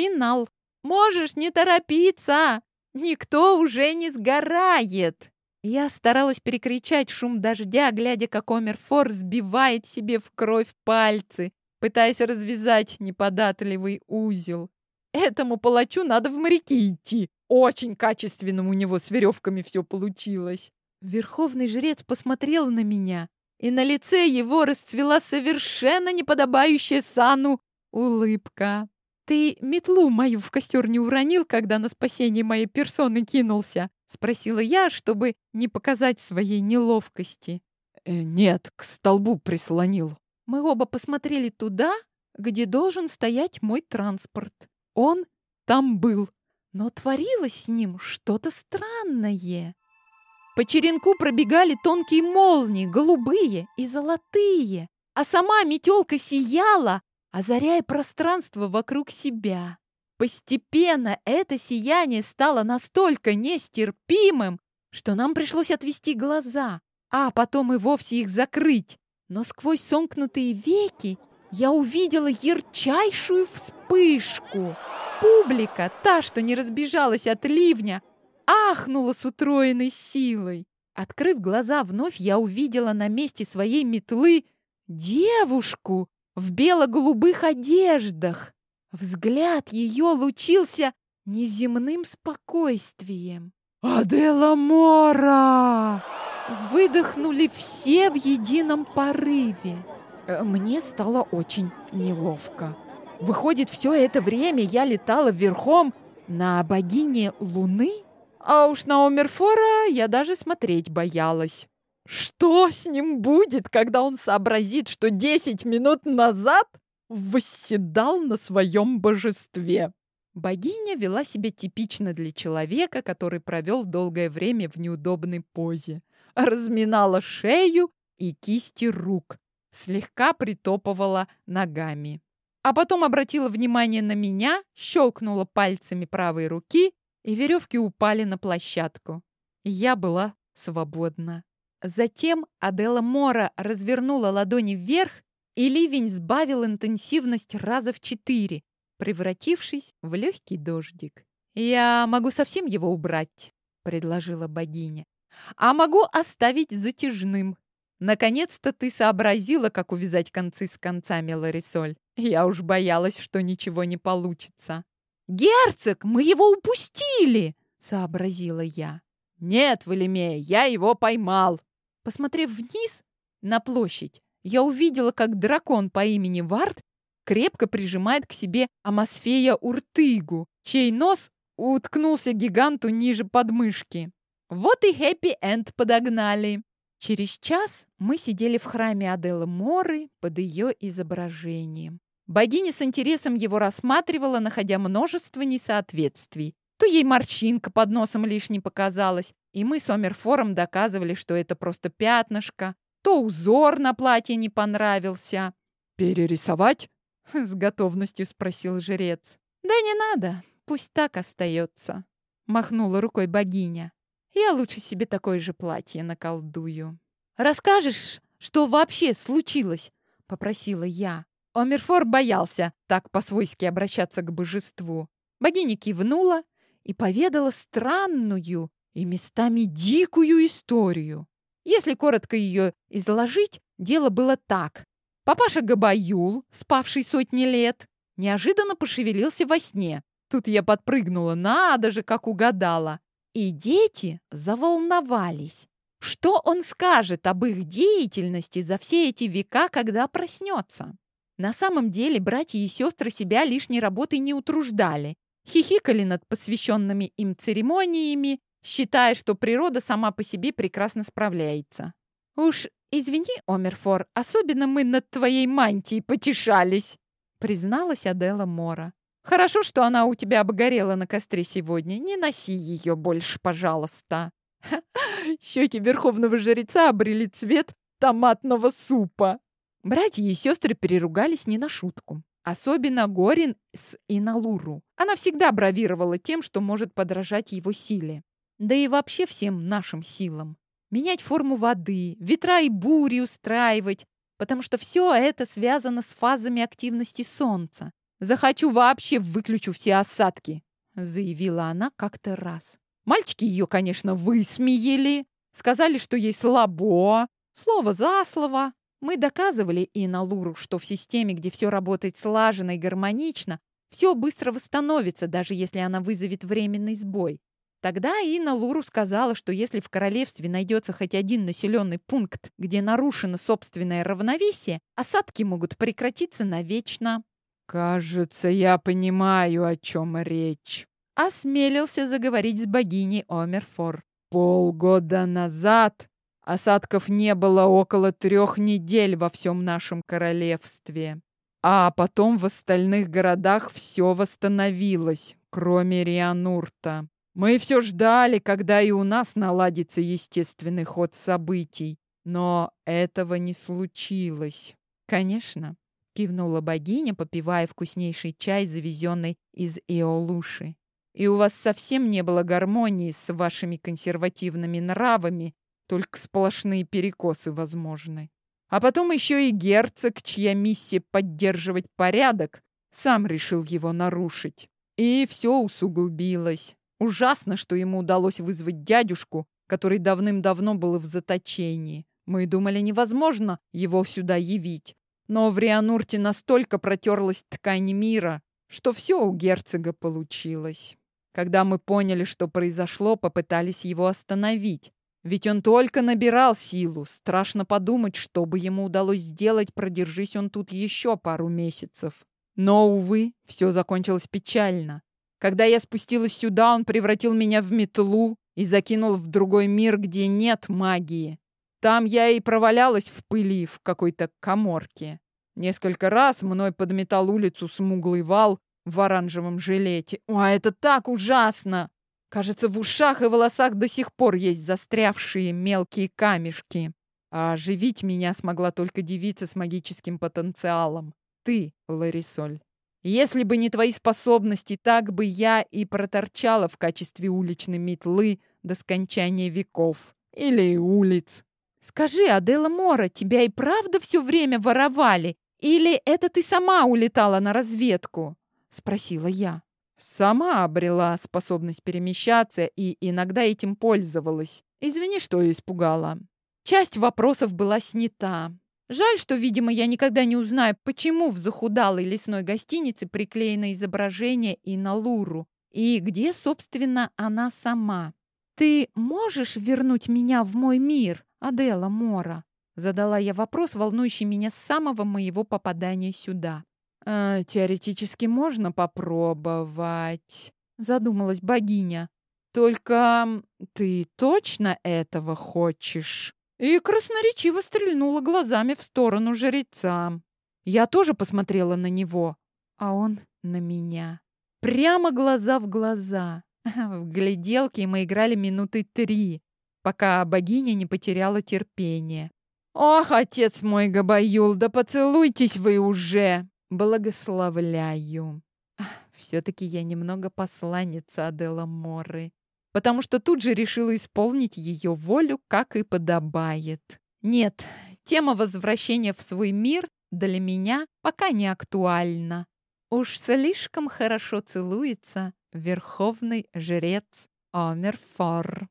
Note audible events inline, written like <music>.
Финал. Можешь не торопиться. Никто уже не сгорает. Я старалась перекричать шум дождя, глядя, как Омерфор сбивает себе в кровь пальцы, пытаясь развязать неподатливый узел. Этому палачу надо в моряки идти. Очень качественно у него с веревками все получилось. Верховный жрец посмотрел на меня, и на лице его расцвела совершенно неподобающая сану улыбка. «Ты метлу мою в костер не уронил, когда на спасение моей персоны кинулся?» — спросила я, чтобы не показать своей неловкости. Э, «Нет, к столбу прислонил». Мы оба посмотрели туда, где должен стоять мой транспорт. Он там был, но творилось с ним что-то странное. По черенку пробегали тонкие молнии, голубые и золотые, а сама метелка сияла, озаряя пространство вокруг себя. Постепенно это сияние стало настолько нестерпимым, что нам пришлось отвести глаза, а потом и вовсе их закрыть. Но сквозь сомкнутые веки я увидела ярчайшую вспышку. Публика, та, что не разбежалась от ливня, ахнула с утроенной силой. Открыв глаза вновь, я увидела на месте своей метлы девушку, в бело-голубых одеждах. Взгляд ее лучился неземным спокойствием. «Адела Мора!» Выдохнули все в едином порыве. Э, мне стало очень неловко. Выходит, все это время я летала верхом на богине Луны? А уж на Омерфора я даже смотреть боялась. Что с ним будет, когда он сообразит, что десять минут назад восседал на своем божестве? Богиня вела себя типично для человека, который провел долгое время в неудобной позе. Разминала шею и кисти рук, слегка притопывала ногами. А потом обратила внимание на меня, щелкнула пальцами правой руки, и веревки упали на площадку. Я была свободна. Затем Адела Мора развернула ладони вверх, и ливень сбавил интенсивность раза в четыре, превратившись в легкий дождик. «Я могу совсем его убрать», — предложила богиня. «А могу оставить затяжным. Наконец-то ты сообразила, как увязать концы с концами, Ларисоль. Я уж боялась, что ничего не получится». «Герцог, мы его упустили!» — сообразила я. «Нет, Валимея, я его поймал!» Посмотрев вниз на площадь, я увидела, как дракон по имени Вард крепко прижимает к себе Амосфея Уртыгу, чей нос уткнулся гиганту ниже подмышки. Вот и хэппи-энд подогнали. Через час мы сидели в храме Аделы Моры под ее изображением. Богиня с интересом его рассматривала, находя множество несоответствий. То ей морщинка под носом лишней показалась, и мы с Омерфором доказывали, что это просто пятнышко. То узор на платье не понравился. «Перерисовать?» <laughs> — с готовностью спросил жрец. «Да не надо, пусть так остается», — махнула рукой богиня. «Я лучше себе такое же платье наколдую». «Расскажешь, что вообще случилось?» — попросила я. Омерфор боялся так по-свойски обращаться к божеству. Богиня кивнула и поведала странную и местами дикую историю. Если коротко ее изложить, дело было так. Папаша Габаюл, спавший сотни лет, неожиданно пошевелился во сне. Тут я подпрыгнула, надо же, как угадала. И дети заволновались. Что он скажет об их деятельности за все эти века, когда проснется? На самом деле братья и сестры себя лишней работой не утруждали. Хихикали над посвященными им церемониями, считая, что природа сама по себе прекрасно справляется. «Уж извини, Омерфор, особенно мы над твоей мантией потешались», призналась Адела Мора. «Хорошо, что она у тебя обгорела на костре сегодня. Не носи ее больше, пожалуйста». <laughs> Щеки верховного жреца обрели цвет томатного супа. Братья и сестры переругались не на шутку. Особенно Горин с Иналуру. Она всегда бравировала тем, что может подражать его силе да и вообще всем нашим силам. Менять форму воды, ветра и бури устраивать, потому что все это связано с фазами активности Солнца. Захочу вообще выключу все осадки, заявила она как-то раз. Мальчики ее, конечно, высмеяли, сказали, что ей слабо, слово за слово. Мы доказывали и на Луру, что в системе, где все работает слаженно и гармонично, все быстро восстановится, даже если она вызовет временный сбой. Тогда Инна Луру сказала, что если в королевстве найдется хоть один населенный пункт, где нарушено собственное равновесие, осадки могут прекратиться навечно. «Кажется, я понимаю, о чем речь», — осмелился заговорить с богиней Омерфор. «Полгода назад осадков не было около трех недель во всем нашем королевстве, а потом в остальных городах все восстановилось, кроме Рианурта. Мы все ждали, когда и у нас наладится естественный ход событий, но этого не случилось. Конечно, кивнула богиня, попивая вкуснейший чай, завезенный из Иолуши. И у вас совсем не было гармонии с вашими консервативными нравами, только сплошные перекосы возможны. А потом еще и герцог, чья миссия поддерживать порядок, сам решил его нарушить. И все усугубилось. Ужасно, что ему удалось вызвать дядюшку, который давным-давно был в заточении. Мы думали, невозможно его сюда явить. Но в Рианурте настолько протерлась ткань мира, что все у герцога получилось. Когда мы поняли, что произошло, попытались его остановить. Ведь он только набирал силу. Страшно подумать, что бы ему удалось сделать, продержись он тут еще пару месяцев. Но, увы, все закончилось печально. Когда я спустилась сюда, он превратил меня в метлу и закинул в другой мир, где нет магии. Там я и провалялась в пыли в какой-то коморке. Несколько раз мной подметал улицу смуглый вал в оранжевом жилете. О, это так ужасно! Кажется, в ушах и волосах до сих пор есть застрявшие мелкие камешки. А оживить меня смогла только девица с магическим потенциалом. Ты, Ларисоль. Если бы не твои способности, так бы я и проторчала в качестве уличной метлы до скончания веков. Или улиц. Скажи, Адела Мора, тебя и правда все время воровали? Или это ты сама улетала на разведку? Спросила я. Сама обрела способность перемещаться и иногда этим пользовалась. Извини, что испугала. Часть вопросов была снята. Жаль, что, видимо, я никогда не узнаю, почему в захудалой лесной гостинице приклеено изображение и на Луру, и где, собственно, она сама. «Ты можешь вернуть меня в мой мир, Адела Мора?» Задала я вопрос, волнующий меня с самого моего попадания сюда. «Э, «Теоретически можно попробовать», — задумалась богиня. «Только ты точно этого хочешь?» И красноречиво стрельнула глазами в сторону жреца. Я тоже посмотрела на него, а он на меня. Прямо глаза в глаза. <laughs> В гляделке мы играли минуты три, пока богиня не потеряла терпение. «Ох, отец мой Габаюл, да поцелуйтесь вы уже!» «Благословляю!» Все-таки я немного посланница Адела Моры потому что тут же решила исполнить ее волю, как и подобает. Нет, тема возвращения в свой мир для меня пока не актуальна. Уж слишком хорошо целуется верховный жрец Омерфор.